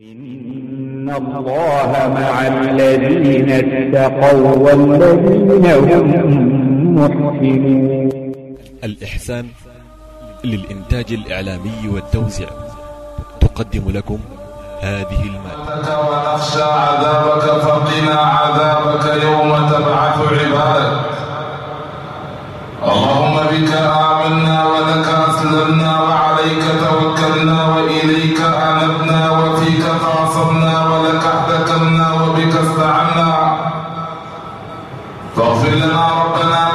إن الله مع الذين اتقوا والذين هم محسنون الإحسان للإنتاج الإعلامي والتوزيع تقدم لكم هذه المادة. ونخشى عذابك فقنا عذابك يوم تبعث عبادك. اللهم بك آمنا ولك أسلمنا وعليك توكلنا وإليك أنبنا وفيك تعصبنا ولك احتكمنا وبك استعنا. فاغفر لنا ربنا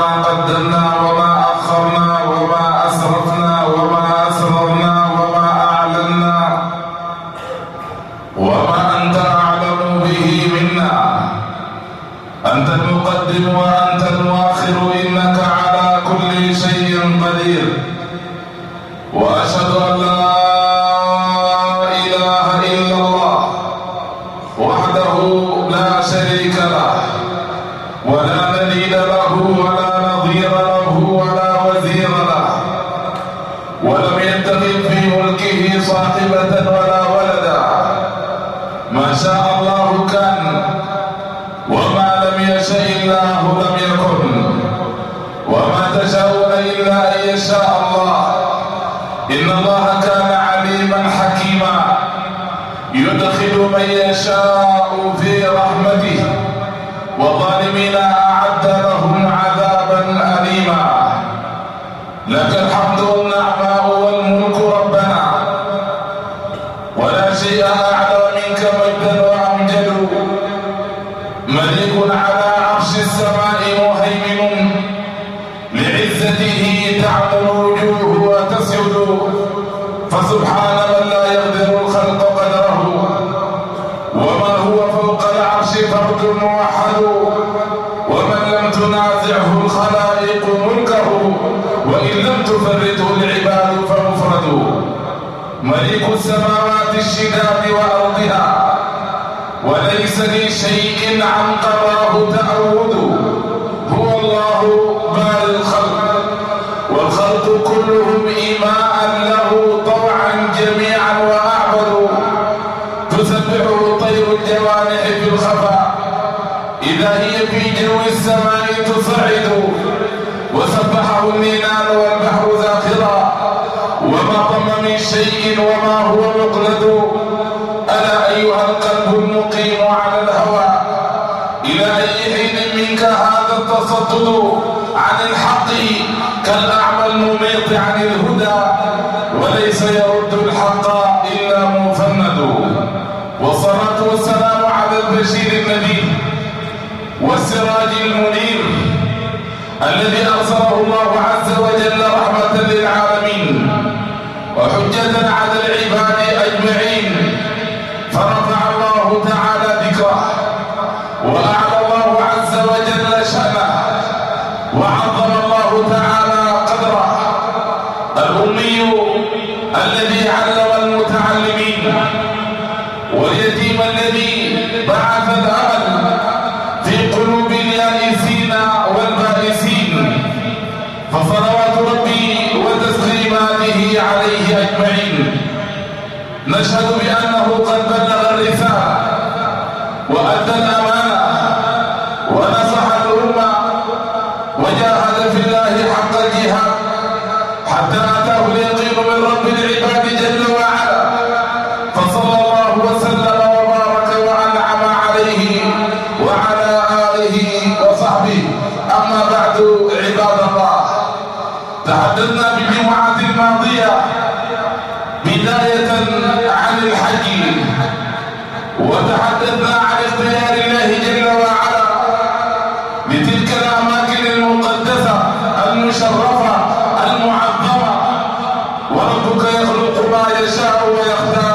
dear الشباب وأرضها. وليس لي شيء عن قراه تأود. هو الله بال الخلق. والخلق كلهم إيماء له طوعا جميعا وأعبدوا تسبحه طير الجوانح في الخفاء. إذا هي في جو السماء شيء وما هو مقلد. ألا أيها القلب المقيم على الهوى. إلى أي حين منك هذا التصدد عن الحق؟ كالأعمى المميط عن الهدى. وليس يرد الحق إلا مفند. والصلاة والسلام على البشير النبي والسراج المنير الذي أرسله الله وعرض ويخدعون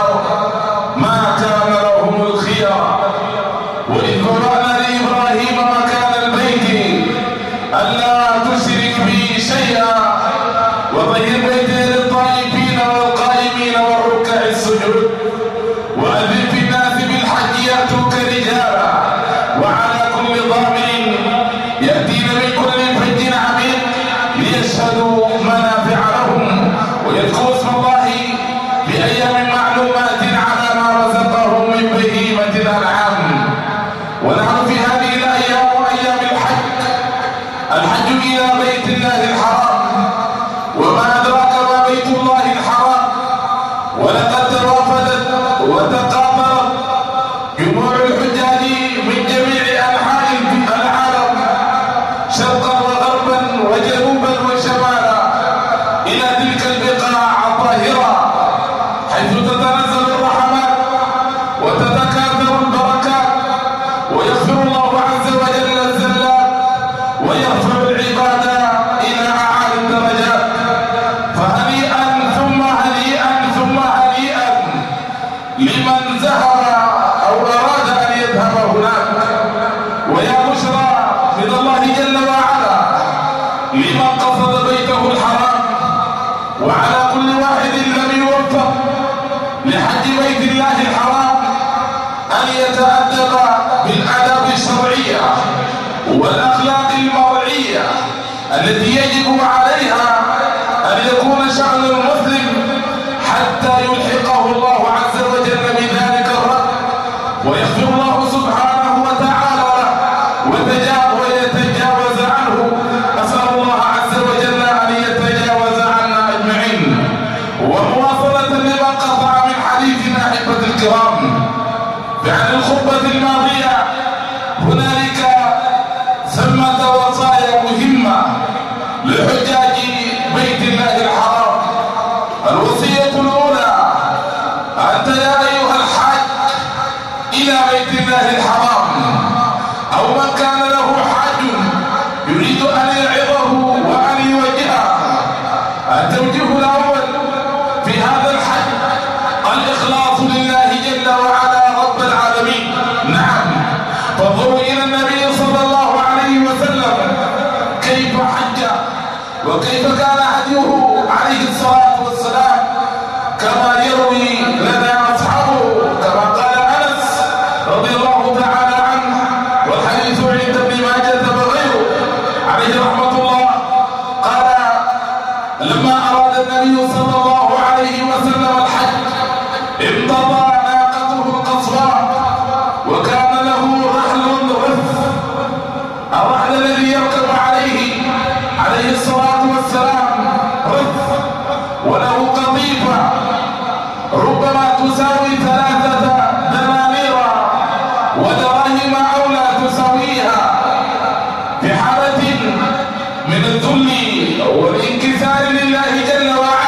من الذل والانكسار لله جل وعلا.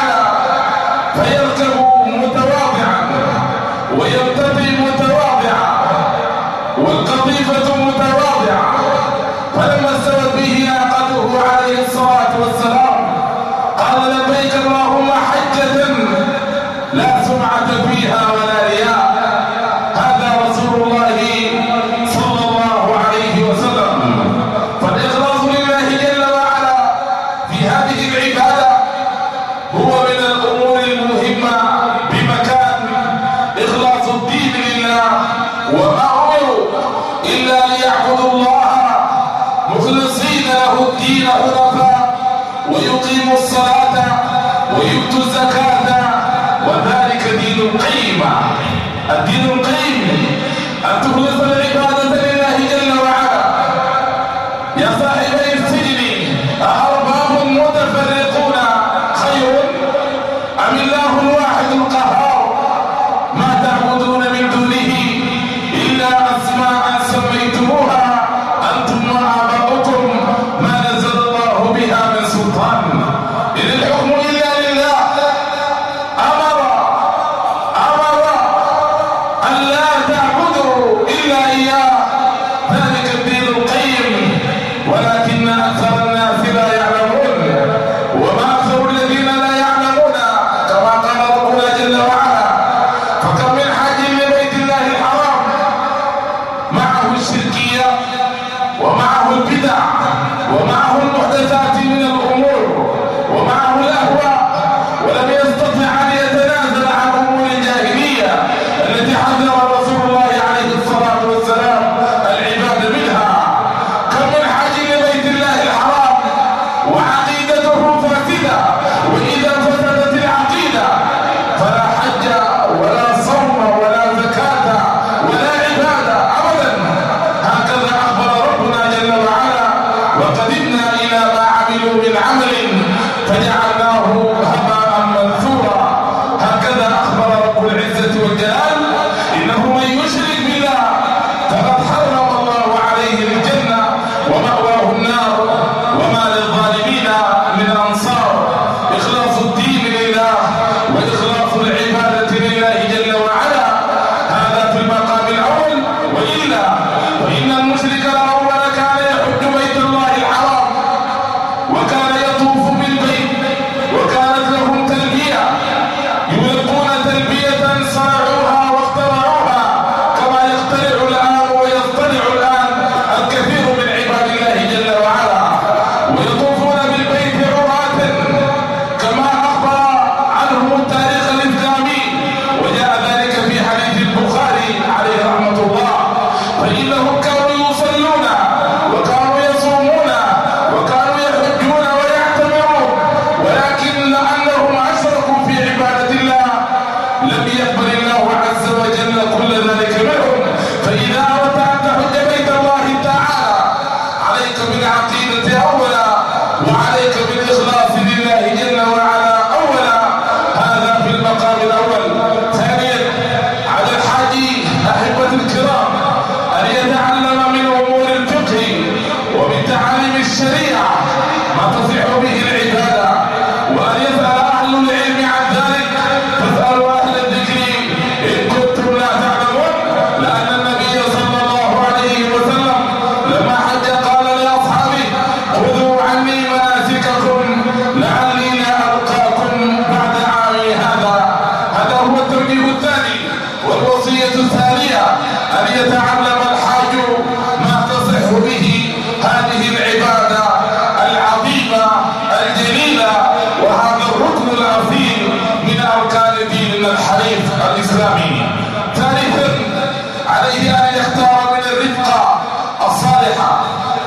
الصالحة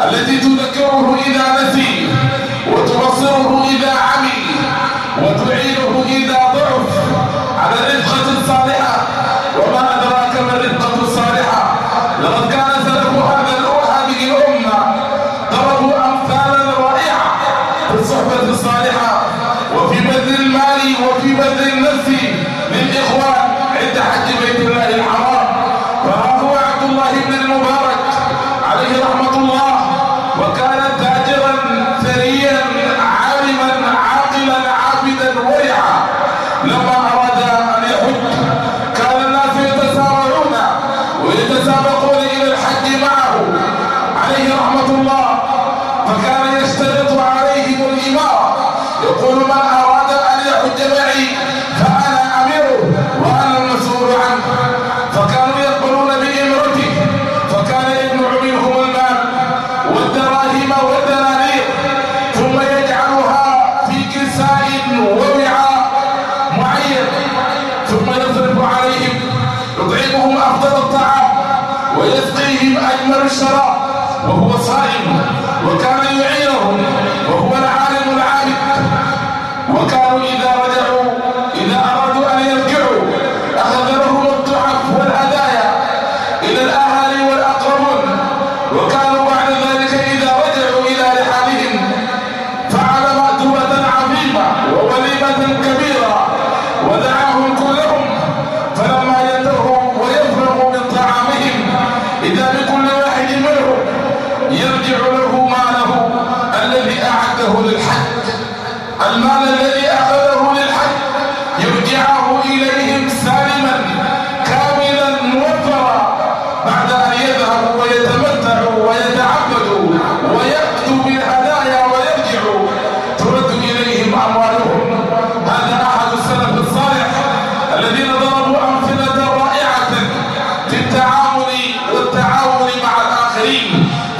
التي تذكره إذا نسي وتبصره إذا عمي وتعين يتحمل الشراب وهو صائم وكان يعيرهم وهو العالم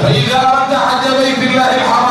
فإذا أردت حج بيت الله الحرام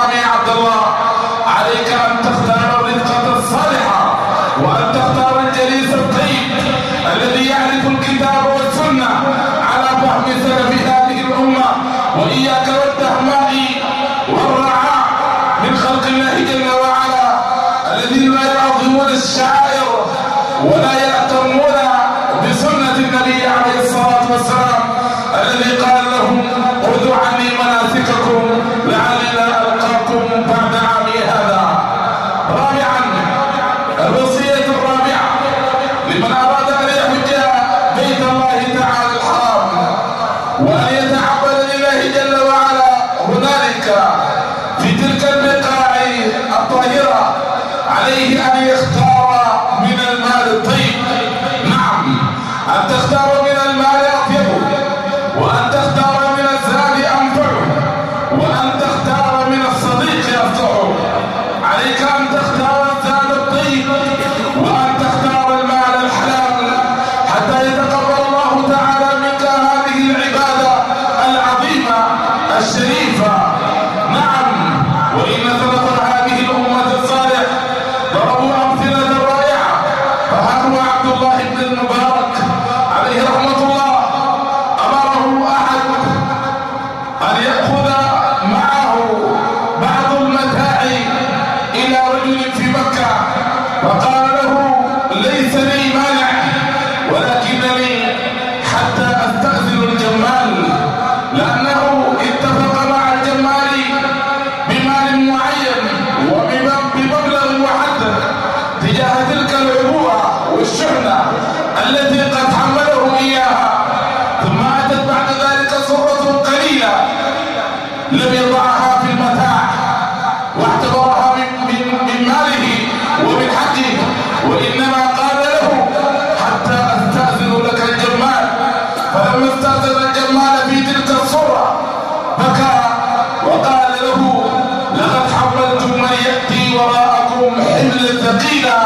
ولم يفتقر الجمال في تلك الصورة بكى وقال له لقد حملت من يأتي وراءكم حملا ثقيلا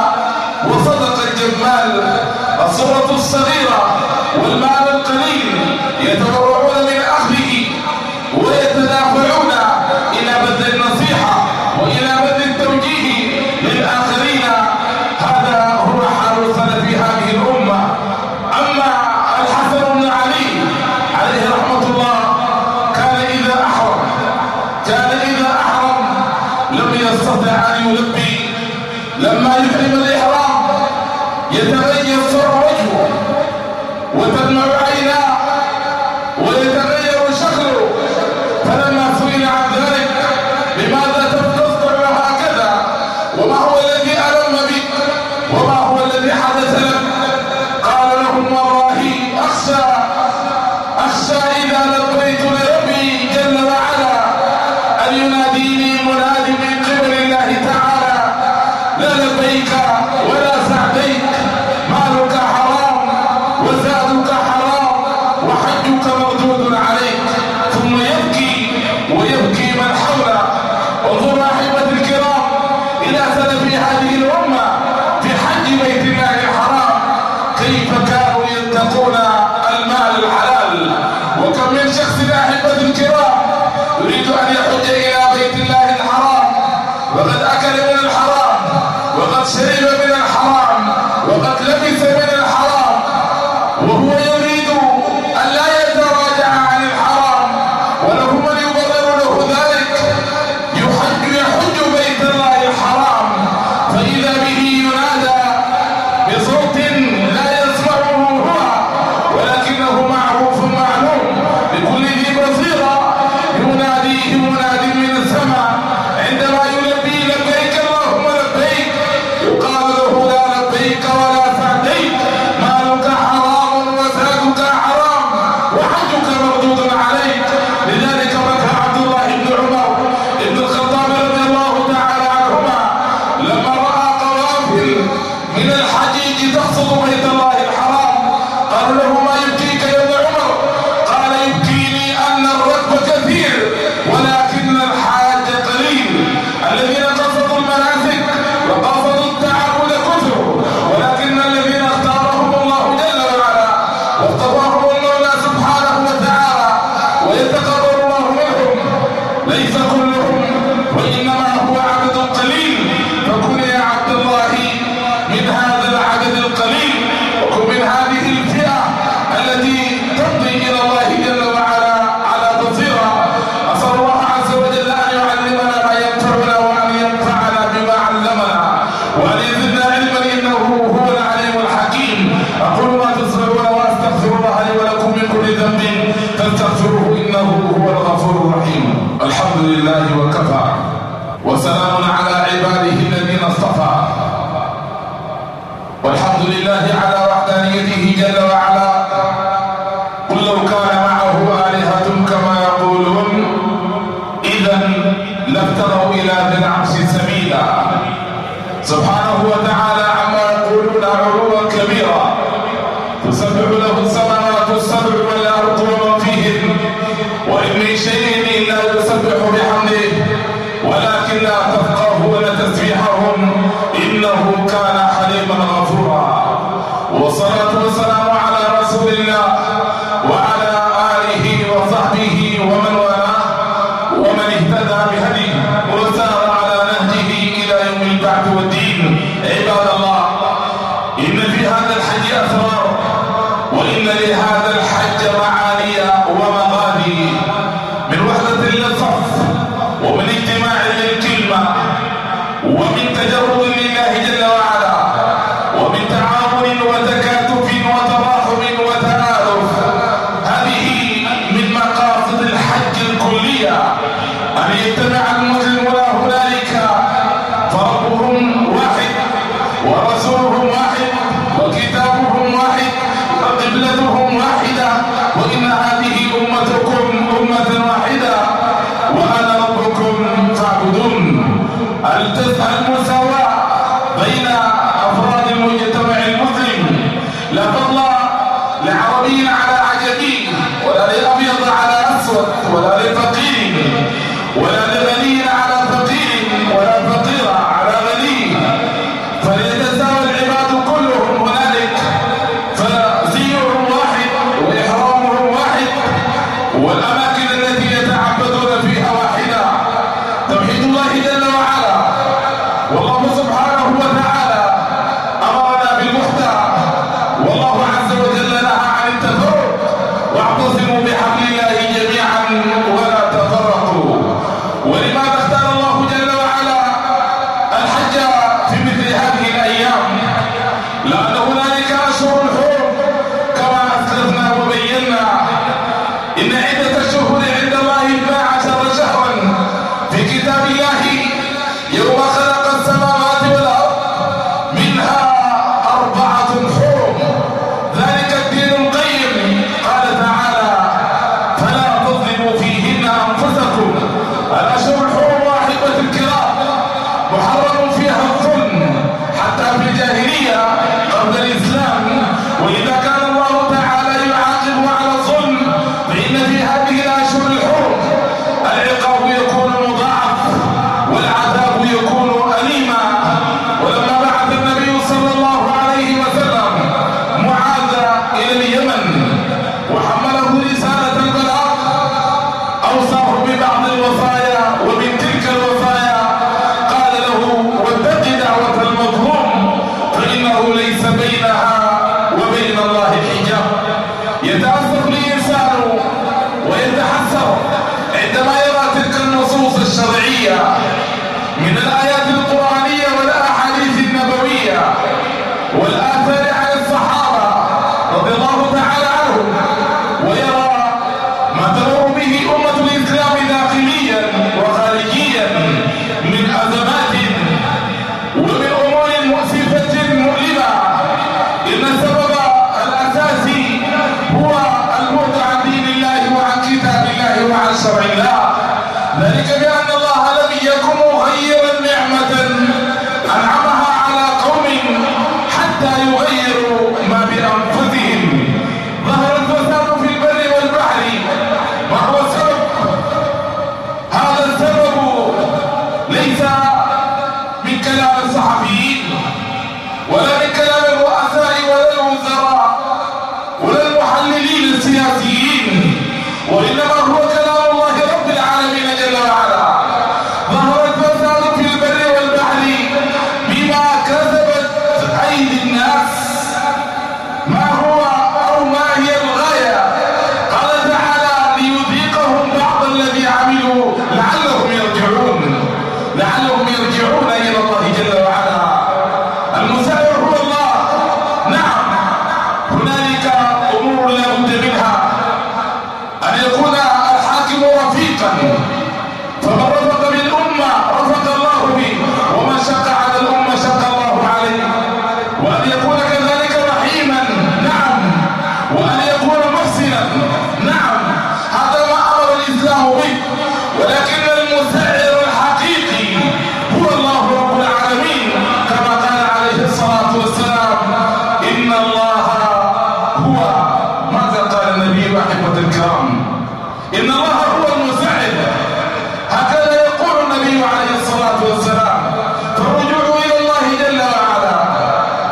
وصدق الجمال الصورة الصغيرة والمال القليل يتوقع Nelly Baker, what up? وسلام على عباده الذين اصطفى. والحمد لله على وحدانيته جل وعلا. O animal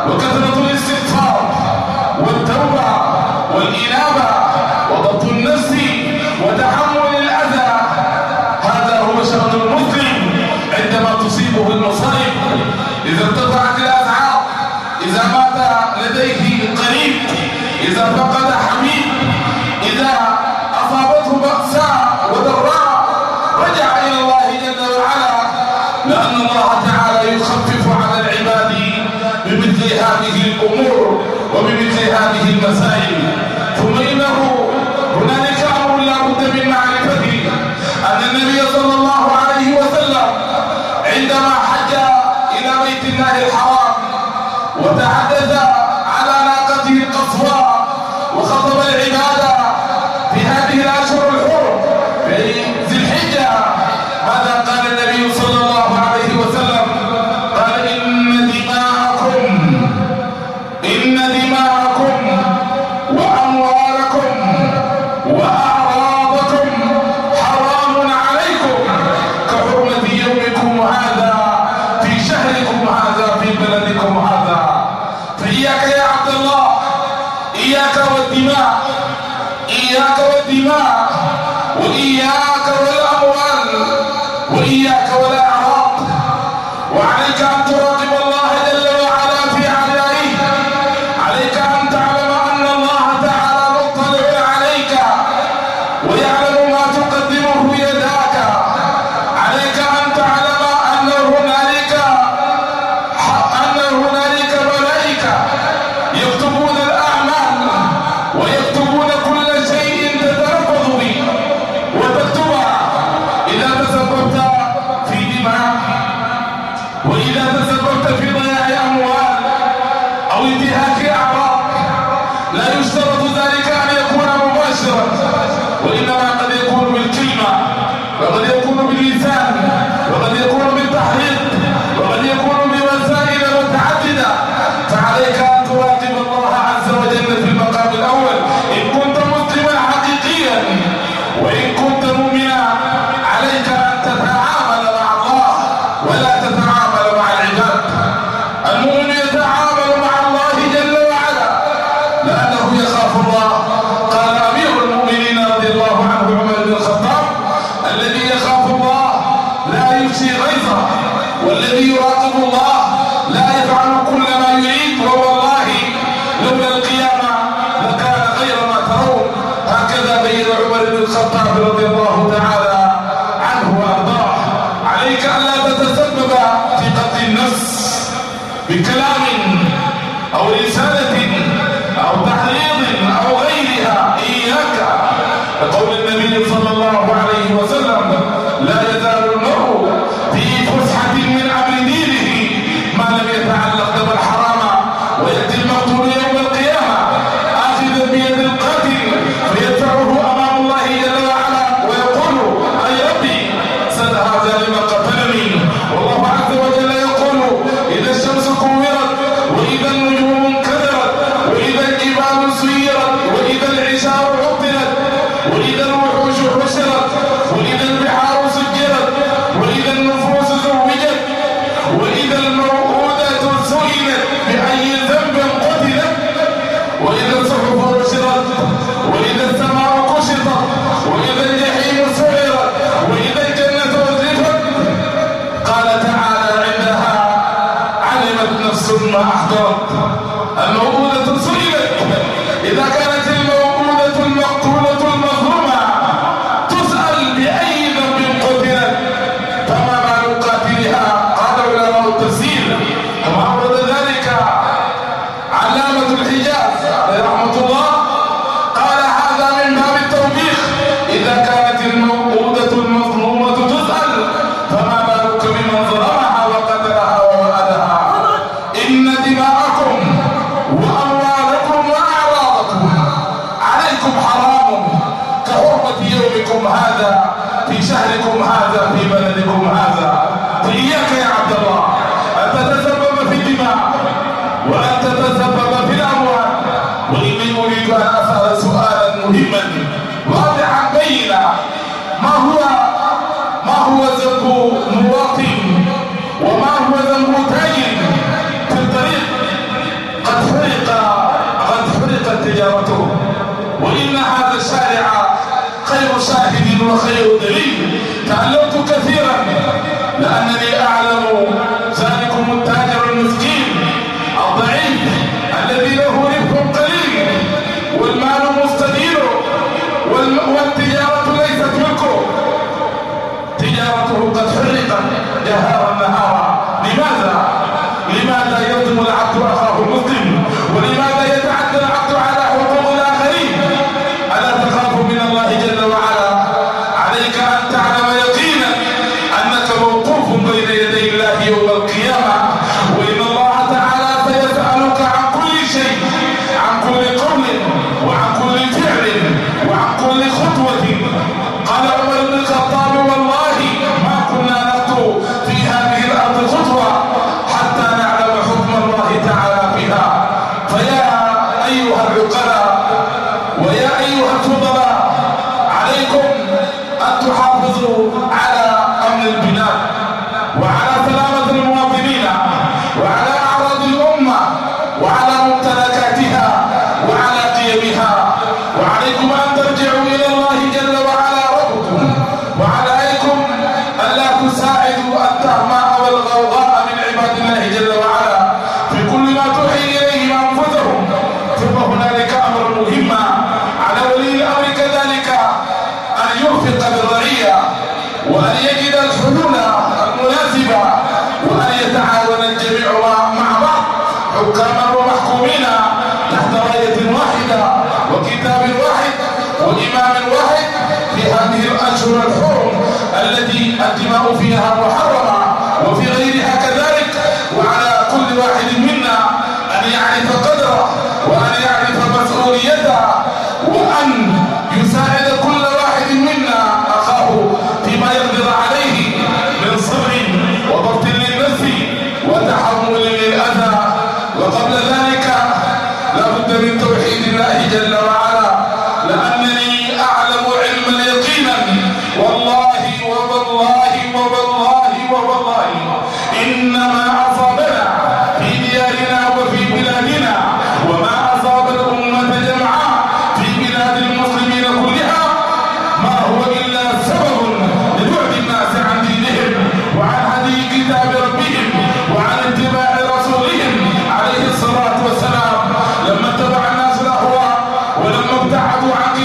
若手の الأمور وبمثل هذه المسائل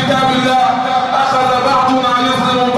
كتاب الله أخذ بعضنا يظلم